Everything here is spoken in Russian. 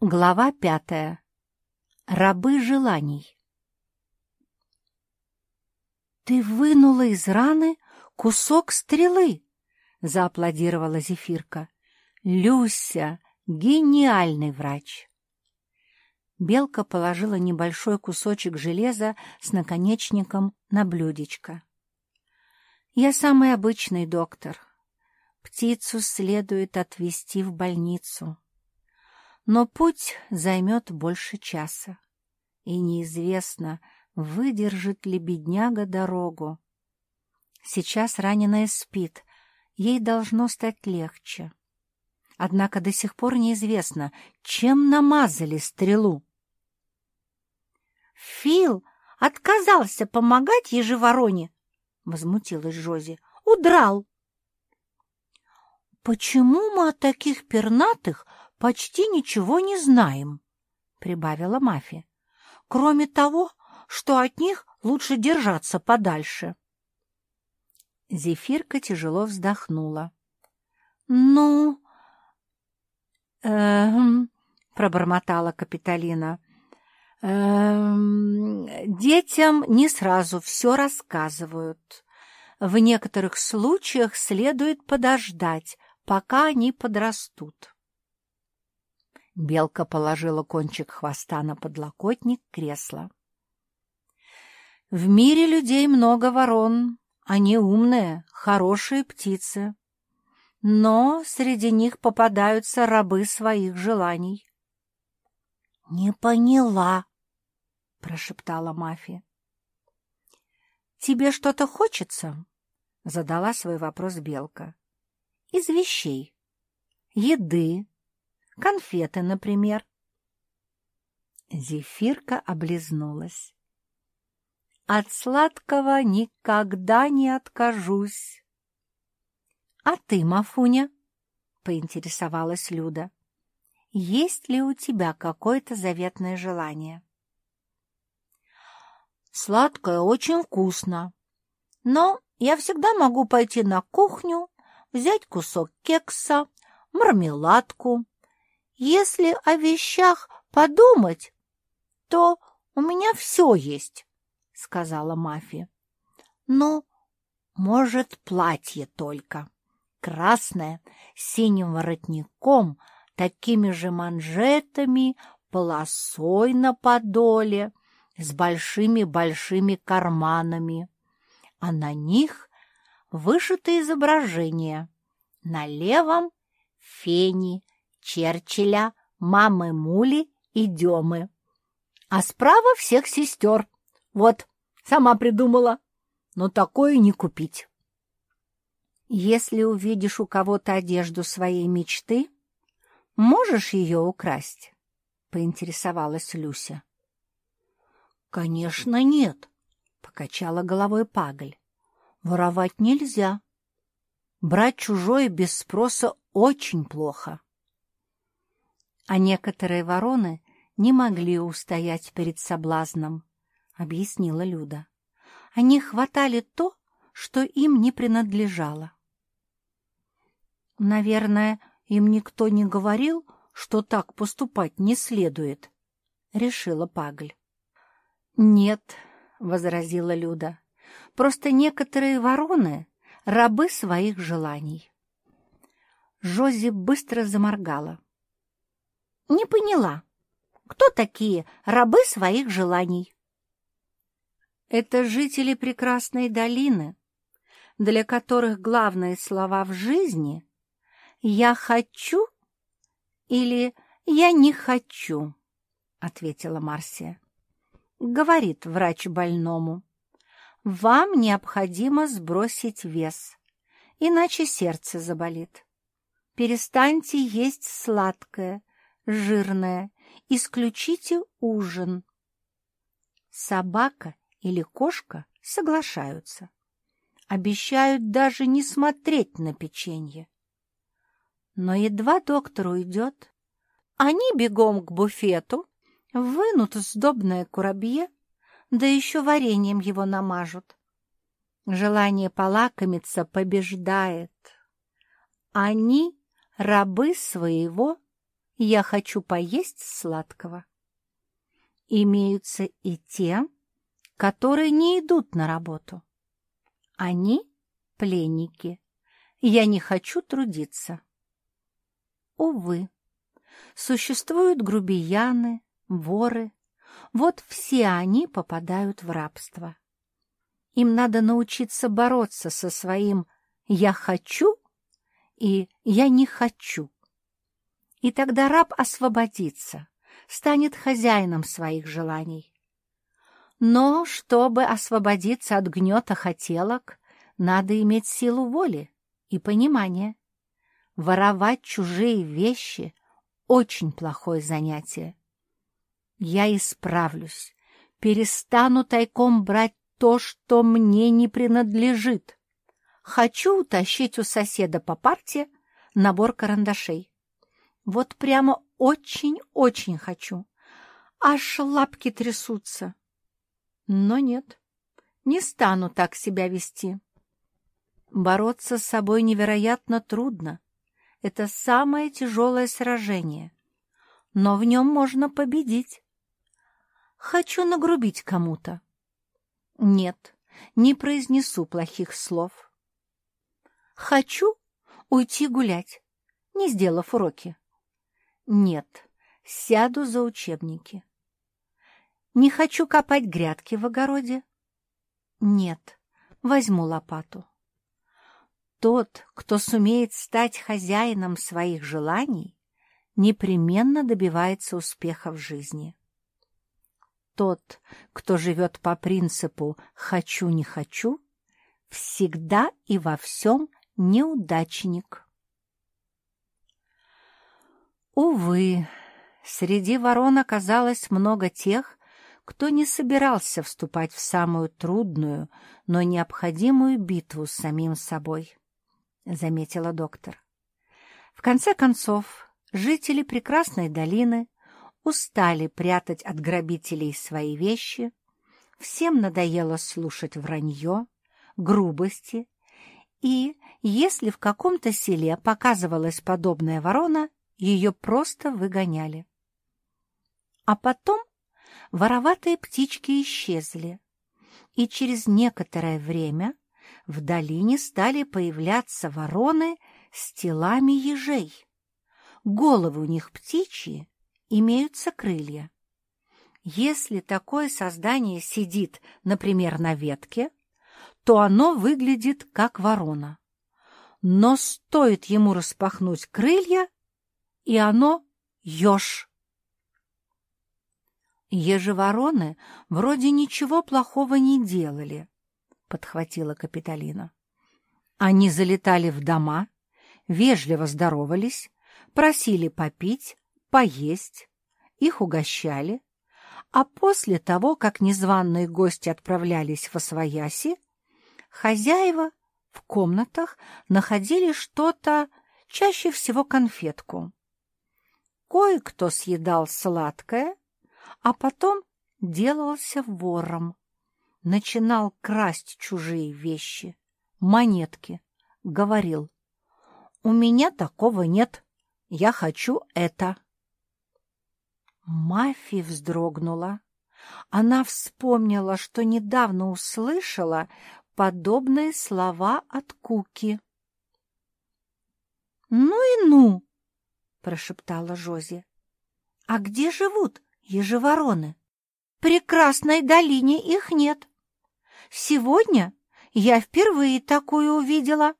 Глава пятая. Рабы желаний. «Ты вынула из раны кусок стрелы!» — зааплодировала Зефирка. «Люся — гениальный врач!» Белка положила небольшой кусочек железа с наконечником на блюдечко. «Я самый обычный доктор. Птицу следует отвезти в больницу» но путь займет больше часа, и неизвестно, выдержит ли бедняга дорогу. Сейчас раненая спит, ей должно стать легче. Однако до сих пор неизвестно, чем намазали стрелу. «Фил отказался помогать ежевороне!» — возмутилась Жози. «Удрал!» «Почему мы от таких пернатых почти ничего не знаем, — прибавила Мафи, — кроме того, что от них лучше держаться подальше. Зефирка тяжело вздохнула. — Ну... Эм... — пробормотала Капитолина. Эм... Детям не сразу все рассказывают. В некоторых случаях следует подождать, пока они подрастут. Белка положила кончик хвоста на подлокотник кресла. В мире людей много ворон. Они умные, хорошие птицы. Но среди них попадаются рабы своих желаний. — Не поняла, — прошептала Мафи. — Тебе что-то хочется? — задала свой вопрос Белка. — Из вещей. Еды, Конфеты, например. Зефирка облизнулась. От сладкого никогда не откажусь. — А ты, Мафуня? — поинтересовалась Люда. — Есть ли у тебя какое-то заветное желание? — Сладкое очень вкусно. Но я всегда могу пойти на кухню, взять кусок кекса, мармеладку, если о вещах подумать, то у меня все есть, — сказала Мафи. Ну, может, платье только. Красное, с синим воротником, такими же манжетами, полосой на подоле, с большими-большими карманами. А на них вышито изображение. На левом — фени, Черчилля, мамы Мули и Демы. А справа всех сестер. Вот, сама придумала. Но такое не купить. Если увидишь у кого-то одежду своей мечты, можешь ее украсть? — поинтересовалась Люся. — Конечно, нет, — покачала головой Пагль. — Воровать нельзя. Брать чужое без спроса очень плохо. — а некоторые вороны не могли устоять перед соблазном, — объяснила Люда. Они хватали то, что им не принадлежало. Наверное, им никто не говорил, что так поступать не следует, — решила Пагль. — Нет, — возразила Люда, — просто некоторые вороны — рабы своих желаний. Жози быстро заморгала. Не поняла, кто такие рабы своих желаний? Это жители прекрасной долины, для которых главные слова в жизни «я хочу» или «я не хочу», — ответила Марсия. Говорит врач больному, «Вам необходимо сбросить вес, иначе сердце заболит. Перестаньте есть сладкое, жирное, исключите ужин. Собака или кошка соглашаются. Обещают даже не смотреть на печенье. Но едва доктор уйдет, они бегом к буфету, вынут сдобное курабье, да еще вареньем его намажут. Желание полакомиться побеждает. Они — рабы своего я хочу поесть сладкого. Имеются и те, которые не идут на работу. Они — пленники. Я не хочу трудиться. Увы, существуют грубияны, воры. Вот все они попадают в рабство. Им надо научиться бороться со своим «я хочу» и «я не хочу». И тогда раб освободится, станет хозяином своих желаний. Но чтобы освободиться от гнета хотелок, надо иметь силу воли и понимания. Воровать чужие вещи — очень плохое занятие. Я исправлюсь, перестану тайком брать то, что мне не принадлежит. Хочу утащить у соседа по парте набор карандашей. Вот прямо очень-очень хочу. Аж лапки трясутся. Но нет, не стану так себя вести. Бороться с собой невероятно трудно. Это самое тяжелое сражение. Но в нем можно победить. Хочу нагрубить кому-то. Нет, не произнесу плохих слов. Хочу уйти гулять, не сделав уроки. Нет, сяду за учебники. Не хочу копать грядки в огороде. Нет, возьму лопату. Тот, кто сумеет стать хозяином своих желаний, непременно добивается успеха в жизни. Тот, кто живет по принципу «хочу-не хочу», всегда и во всем неудачник. Увы, среди ворон оказалось много тех, кто не собирался вступать в самую трудную, но необходимую битву с самим собой, — заметила доктор. В конце концов, жители прекрасной долины устали прятать от грабителей свои вещи, всем надоело слушать вранье, грубости, и, если в каком-то селе показывалась подобная ворона, ее просто выгоняли. А потом вороватые птички исчезли, и через некоторое время в долине стали появляться вороны с телами ежей. Головы у них птичьи, имеются крылья. Если такое создание сидит, например, на ветке, то оно выглядит как ворона. Но стоит ему распахнуть крылья, и оно еж. Ежевороны вроде ничего плохого не делали, — подхватила Капитолина. Они залетали в дома, вежливо здоровались, просили попить, поесть, их угощали, а после того, как незваные гости отправлялись в Освояси, хозяева в комнатах находили что-то, чаще всего конфетку. Кое-кто съедал сладкое, а потом делался вором. Начинал красть чужие вещи, монетки. Говорил, «У меня такого нет, я хочу это». Мафи вздрогнула. Она вспомнила, что недавно услышала подобные слова от Куки. «Ну и ну!» — прошептала Жози. «А где живут ежевороны? В прекрасной долине их нет. Сегодня я впервые такую увидела».